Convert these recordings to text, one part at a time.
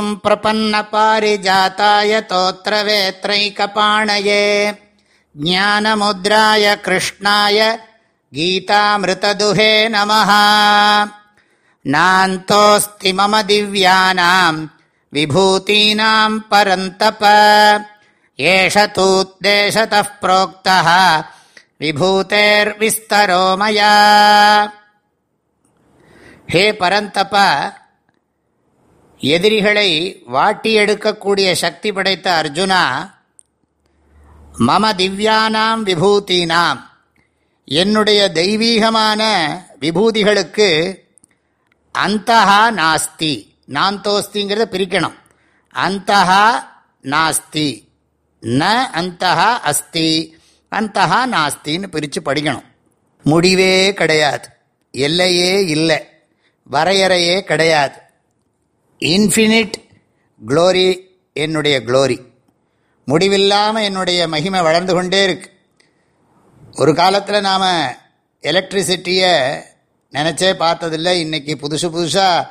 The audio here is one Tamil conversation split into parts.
ॐ प्रपन्नपारिजाताय तोत्रवेत्रैकपाणये ज्ञानमुद्राय कृष्णाय गीतामृतदुहे नमः नान्तोऽस्ति मम दिव्यानां विभूतीनां परन्तप एष तूद्देशतः प्रोक्तः विभूतेर्विस्तरो मया हे परन्तप எதிரிகளை வாட்டி எடுக்கக்கூடிய சக்தி படைத்த அர்ஜுனா மம திவ்யானாம் விபூதினாம். என்னுடைய தெய்வீகமான விபூதிகளுக்கு அந்தஹா நாஸ்தி. நாந்தோஸ்திங்கிறத பிரிக்கணும். அந்தஹா நாஸ்தி. ந அந்தஹா அஸ்தி. அந்தஹா நாஸ்தின்னு பிரித்து படிக்கணும். முடிவே கிடையாது. எல்லையே இல்லை. வரையறையே கிடையாது. இன்ஃபினிட் க்ளோரி என்னுடைய க்ளோரி முடிவில்லாமல் என்னுடைய மகிமை வளர்ந்து கொண்டே இருக்கு. ஒரு காலத்தில் நாம் எலக்ட்ரிசிட்டியை நினச்சே பார்த்ததில்லை. இன்றைக்கி புதுசு புதுசாக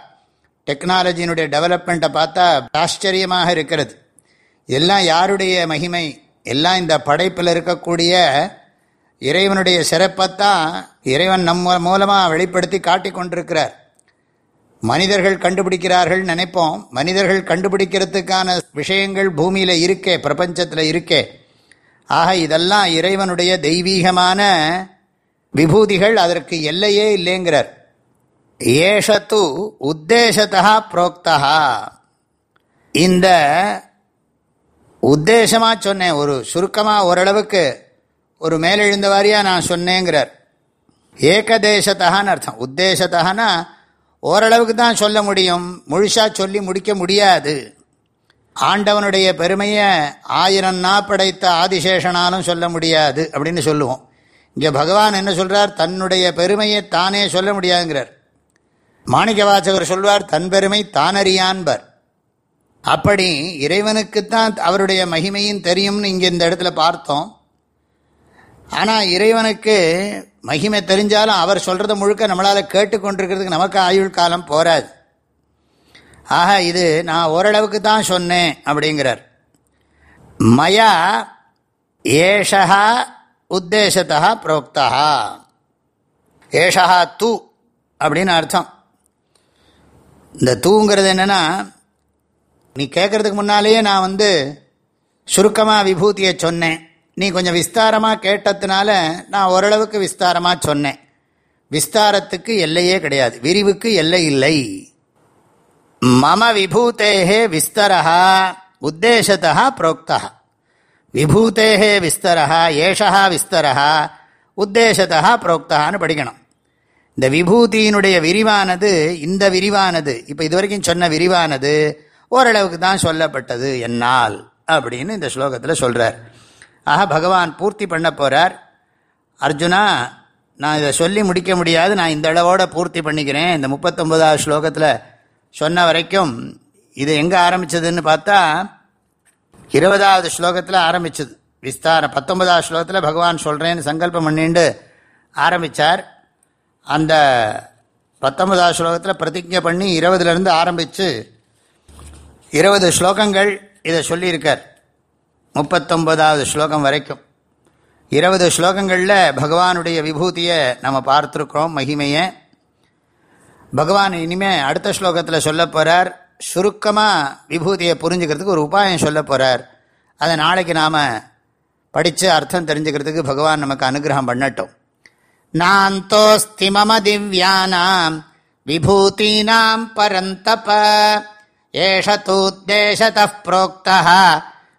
டெக்னாலஜியினுடைய டெவலப்மெண்ட்டை பார்த்தா ஆச்சரியமாக இருக்கிறது. எல்லாம் யாருடைய மகிமை? எல்லாம் இந்த படைப்பில் இருக்கக்கூடிய இறைவனுடைய சிறப்பைத்தான் இறைவன் நம்ம மூலமாக வெளிப்படுத்தி காட்டி கொண்டிருக்கிறார். மனிதர்கள் கண்டுபிடிக்கிறார்கள் நினைப்போம். மனிதர்கள் கண்டுபிடிக்கிறதுக்கான விஷயங்கள் பூமியில் இருக்கே பிரபஞ்சத்தில் இருக்கே. ஆக இதெல்லாம் இறைவனுடைய தெய்வீகமான விபூதிகள் அதற்கு எல்லையே இல்லைங்கிறார். ஏஷத்து உத்தேசத்தா புரோக்தா. இந்த உத்தேசமாக சொன்னேன் ஒரு சுருக்கமாக ஓரளவுக்கு ஒரு மேலெழுந்த வாரியாக நான் சொன்னேங்கிறார். ஏகதேசத்தகான்னு அர்த்தம். உத்தேசத்தகனா ஓரளவுக்கு தான் சொல்ல முடியும். முழுசாக சொல்லி முடிக்க முடியாது. ஆண்டவனுடைய பெருமையை ஆயிரம் நா படைத்த ஆதிசேஷனாலும் சொல்ல முடியாது அப்படின்னு சொல்லுவோம். இங்கே பகவான் என்ன சொல்கிறார் தன்னுடைய பெருமையை தானே சொல்ல முடியாதுங்கிறார். மாணிக்க வாசகர் சொல்வார் தன் பெருமை தானறியான்பர். அப்படி இறைவனுக்குத்தான் அவருடைய மகிமையும் தெரியும்னு இங்கே இந்த இடத்துல பார்த்தோம். ஆனால் இறைவனுக்கு மகிமை தெரிஞ்சாலும் அவர் சொல்கிறத முழுக்க நம்மளால் கேட்டுக்கொண்டிருக்கிறதுக்கு நமக்கு ஆயுள் காலம் போராது ஆக இது நான் ஓரளவுக்கு தான் சொன்னேன் அப்படிங்கிறார். மயா ஏஷா உத்தேசத்தா புரோக்தா ஏஷா தூ அப்படின்னு அர்த்தம். இந்த தூங்கிறது என்னென்னா நீ கேட்குறதுக்கு முன்னாலேயே நான் வந்து சுருக்கமாக விபூதியை சொன்னேன். நீ கொஞ்சம் விஸ்தாரமாக கேட்டதுனால நான் ஓரளவுக்கு விஸ்தாரமாக சொன்னேன். விஸ்தாரத்துக்கு எல்லையே கிடையாது. விரிவுக்கு எல்லை இல்லை. மம விபூத்தேகே விஸ்தரா உத்தேசத்தா புரோக்தா விபூத்தேகே விஸ்தரா ஏஷா விஸ்தரா உத்தேசத்தா புரோக்தான்னு படிக்கணும். இந்த விபூதியினுடைய விரிவானது இந்த விரிவானது இப்போ இது வரைக்கும் சொன்ன விரிவானது ஓரளவுக்கு தான் சொல்லப்பட்டது. என்னால் அப்படின்னு இந்த ஸ்லோகத்தில் சொல்கிறார் ஆக பகவான் பூர்த்தி பண்ண போகிறார் அர்ஜுனா நான் இதை சொல்லி முடிக்க முடியாது. நான் இந்த அளவோட பூர்த்தி பண்ணிக்கிறேன். இந்த முப்பத்தொன்பதாவது ஸ்லோகத்தில் சொன்ன வரைக்கும் இது எங்கே ஆரம்பித்ததுன்னு பார்த்தா இருபதாவது ஸ்லோகத்தில் ஆரம்பிச்சது. விஸ்தாரம் பத்தொன்பதாவது ஸ்லோகத்தில் பகவான் சொல்கிறேன்னு சங்கல்பம் பண்ணிட்டு ஆரம்பித்தார் அந்த பத்தொன்பதாவது ஸ்லோகத்தில் பிரதிஜை பண்ணி இருபதுலேருந்து ஆரம்பித்து இருபது ஸ்லோகங்கள் இதை சொல்லியிருக்கார். முப்பத்தொன்பதாவது ஸ்லோகம் வரைக்கும். இருபது ஸ்லோகங்களில் பகவானுடைய விபூதியை நம்ம பார்த்துருக்குறோம் மகிமையை. பகவான் இனிமேல் அடுத்த ஸ்லோகத்தில் சொல்ல போகிறார் சுருக்கமாக விபூதியை புரிஞ்சுக்கிறதுக்கு ஒரு உபாயம் சொல்ல போகிறார் அதை நாளைக்கு நாம் படித்து அர்த்தம் தெரிஞ்சுக்கிறதுக்கு பகவான் நமக்கு அனுகிரகம் பண்ணட்டும். நாந்தோஸ்தி மம திவ்யானாம் விபூதீனாம் பரந்தப ஏஷ தூத்தேசத புரோக்தா